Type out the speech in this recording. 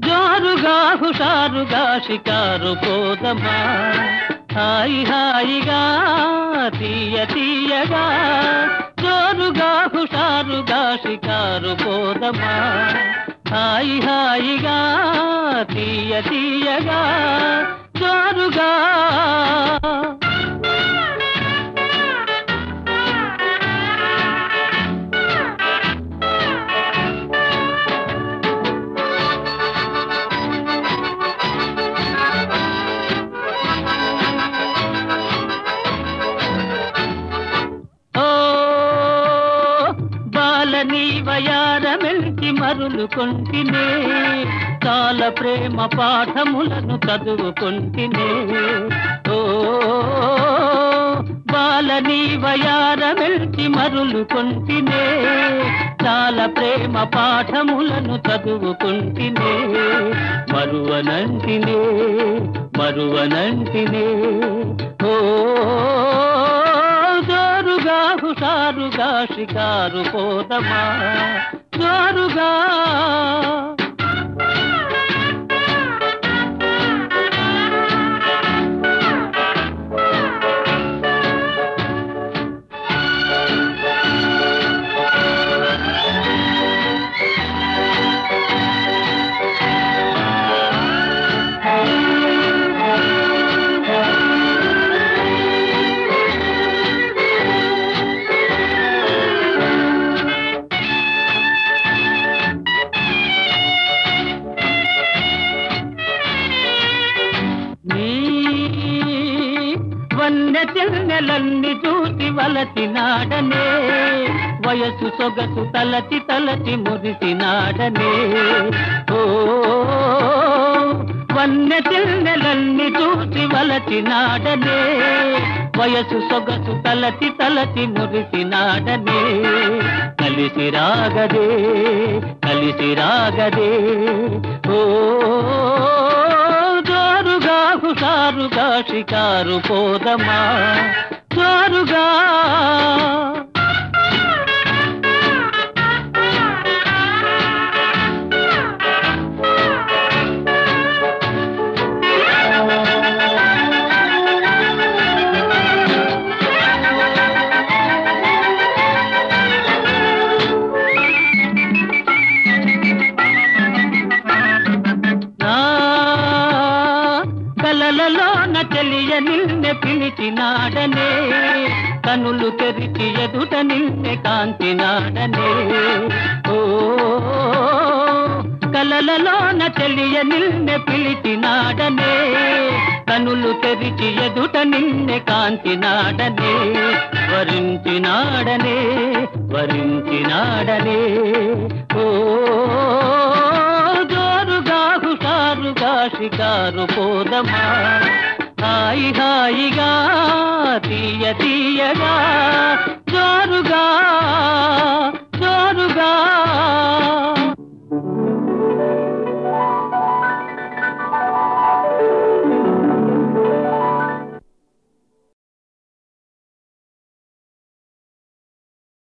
జోరుగా హుషారుగా షికారు పోదమా హాయి హాయిగా తీయ తీయగా జోరుగా హుషారుగా షికారు పోదమా హాయి హాయిగా తీయ తీయగా జోరుగా. బాలని వయారమెల్కి మరులు కొంటినే కాల ప్రేమ పాఠములను చదువుకుంటినే. ఓ బాలని వయారమెల్కి మరులు కొంటినే చాలా ప్రేమ పాఠములను చదువుకుంటినే. మరువనంటినే మరువనంటినే. ఓ జోరుగా సారుగా షికారు పోదమా జోరుగా వన్నె చెన్నెలన్ని చూసి వలసి నాడనే. వయసు సొగసు తలచి తలచి మురిసినాడనే ఓ వన్నె చెన్నెలన్ని చూసి వలచినాడనే వయసు సొగసు తలచి తలచి మురిసి నాడనే. కలిసి రాగదే కలిసి రాగదే. ఓ హుషారుగా షికారు పోదమా జోరుగా కలలలోన తెలియ నిన్నె పిలిచినాడనే. కనులు తెరిచి ఎదుట నిన్నె కాంతినాడనే. ఓ కలలలోన తెలియ నిన్నె పిలిచినాడనే. కనులు తెరిచి ఎదుట నిన్నె కాంతినాడనే. వరించినాడనే వరించినాడనే. షికారు పోదమా? హాయి హాయిగా తీయ తీయగా జారుగా